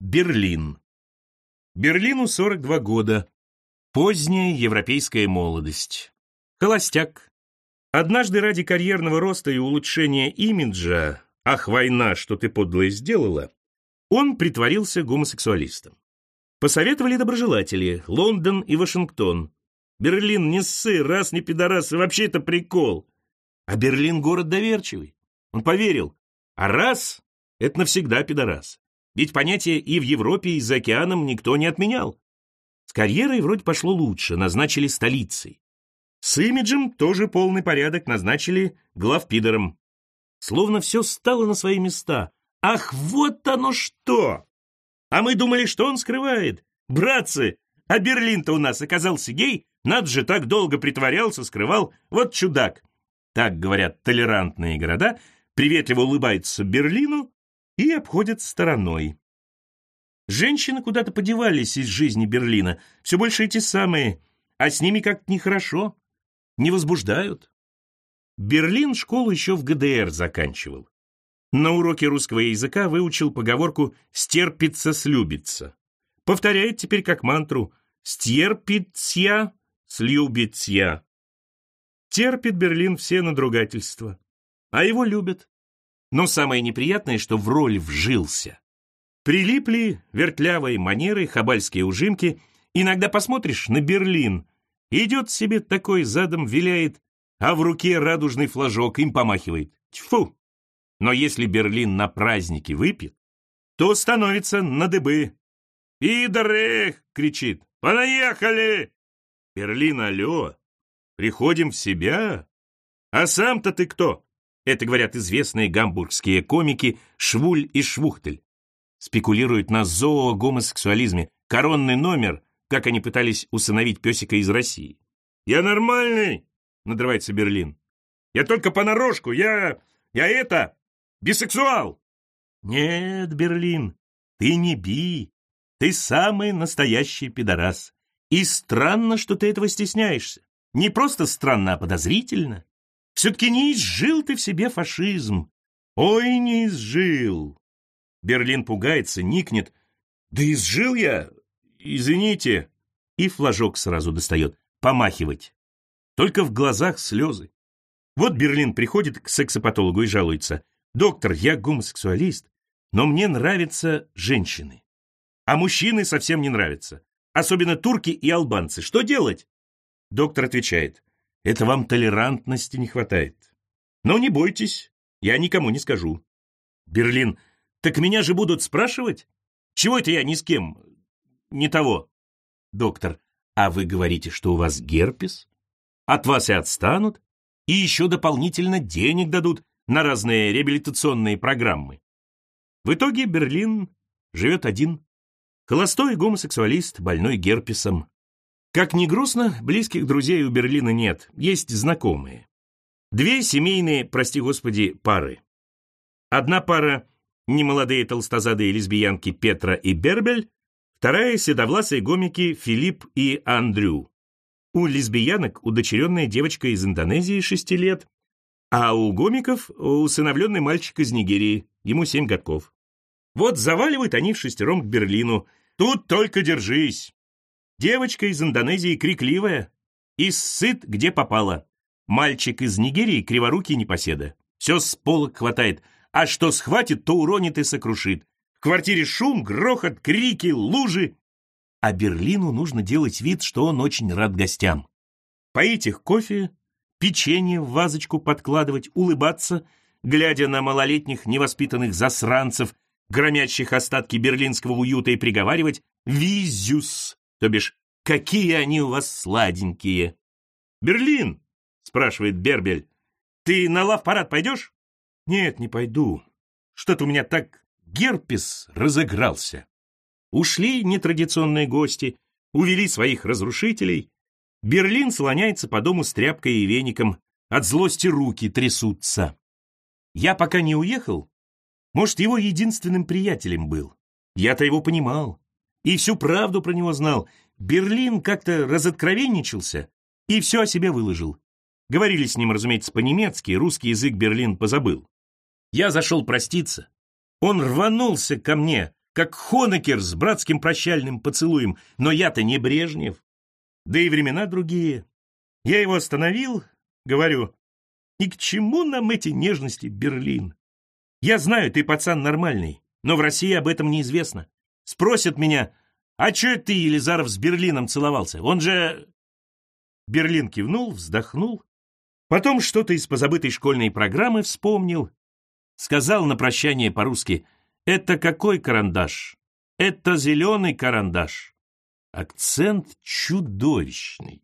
Берлин. Берлину 42 года. Поздняя европейская молодость. Холостяк. Однажды ради карьерного роста и улучшения имиджа «Ах, война, что ты подлое сделала», он притворился гомосексуалистом. Посоветовали доброжелатели Лондон и Вашингтон. Берлин не ссы, раз не пидорас, и вообще это прикол. А Берлин город доверчивый. Он поверил. А раз — это навсегда пидорас. Ведь понятие и в Европе, и за океаном никто не отменял. С карьерой вроде пошло лучше, назначили столицей. С имиджем тоже полный порядок, назначили главпидором. Словно все стало на свои места. Ах, вот оно что! А мы думали, что он скрывает. Братцы, а Берлин-то у нас оказался гей, надо же, так долго притворялся, скрывал. Вот чудак. Так говорят толерантные города, приветливо улыбаются Берлину, и обходят стороной. Женщины куда-то подевались из жизни Берлина, все больше эти самые, а с ними как-то нехорошо, не возбуждают. Берлин школу еще в ГДР заканчивал. На уроке русского языка выучил поговорку «стерпится, слюбится». Повторяет теперь как мантру «стерпится, слюбится». Терпит Берлин все надругательства, а его любят. Но самое неприятное, что в роль вжился. Прилипли вертлявые манеры, хабальские ужимки. Иногда посмотришь на Берлин. Идет себе такой, задом виляет, а в руке радужный флажок им помахивает. Тьфу! Но если Берлин на празднике выпьет, то становится на дыбы. «Идорех!» — кричит. «Понаехали!» «Берлин, алло! Приходим в себя? А сам-то ты кто?» Это говорят известные гамбургские комики Швуль и Швухтель. Спекулируют на зоогомосексуализме. Коронный номер, как они пытались усыновить песика из России. «Я нормальный!» — надрывается Берлин. «Я только понарошку, я... я это... бисексуал!» «Нет, Берлин, ты не би, ты самый настоящий пидорас. И странно, что ты этого стесняешься. Не просто странно, а подозрительно. Все-таки не изжил ты в себе фашизм. Ой, не изжил. Берлин пугается, никнет. Да изжил я, извините. И флажок сразу достает, помахивать. Только в глазах слезы. Вот Берлин приходит к сексопатологу и жалуется. «Доктор, я гомосексуалист, но мне нравятся женщины. А мужчины совсем не нравятся. Особенно турки и албанцы. Что делать?» Доктор отвечает. Это вам толерантности не хватает. Но не бойтесь, я никому не скажу. Берлин, так меня же будут спрашивать? Чего это я ни с кем? Не того. Доктор, а вы говорите, что у вас герпес? От вас и отстанут? И еще дополнительно денег дадут на разные реабилитационные программы. В итоге Берлин живет один. Холостой гомосексуалист, больной герпесом. Как ни грустно, близких друзей у Берлина нет, есть знакомые. Две семейные, прости господи, пары. Одна пара – немолодые толстозадые лесбиянки Петра и Бербель, вторая – седовласые гомики Филипп и Андрю. У лесбиянок удочеренная девочка из Индонезии шести лет, а у гомиков усыновленный мальчик из Нигерии, ему семь годков. Вот заваливают они в шестером к Берлину. Тут только держись. Девочка из Индонезии крикливая и сыт где попала. Мальчик из Нигерии криворукий непоседа. Все с полок хватает, а что схватит, то уронит и сокрушит. В квартире шум, грохот, крики, лужи. А Берлину нужно делать вид, что он очень рад гостям. Поить их кофе, печенье в вазочку подкладывать, улыбаться, глядя на малолетних невоспитанных засранцев, громящих остатки берлинского уюта и приговаривать «Визюс!» То бишь, какие они у вас сладенькие. «Берлин!» — спрашивает Бербель. «Ты на лав-парад пойдешь?» «Нет, не пойду. Что-то у меня так герпес разыгрался». Ушли нетрадиционные гости, увели своих разрушителей. Берлин слоняется по дому с тряпкой и веником, от злости руки трясутся. Я пока не уехал, может, его единственным приятелем был. Я-то его понимал и всю правду про него знал. Берлин как-то разоткровенничался и все о себе выложил. Говорили с ним, разумеется, по-немецки, русский язык Берлин позабыл. Я зашел проститься. Он рванулся ко мне, как Хонекер с братским прощальным поцелуем, но я-то не Брежнев. Да и времена другие. Я его остановил, говорю, и к чему нам эти нежности, Берлин? Я знаю, ты пацан нормальный, но в России об этом неизвестно. Спросят меня, а чё ты, Елизаров, с Берлином целовался? Он же... Берлин кивнул, вздохнул, потом что-то из позабытой школьной программы вспомнил, сказал на прощание по-русски «Это какой карандаш? Это зеленый карандаш». Акцент чудовищный.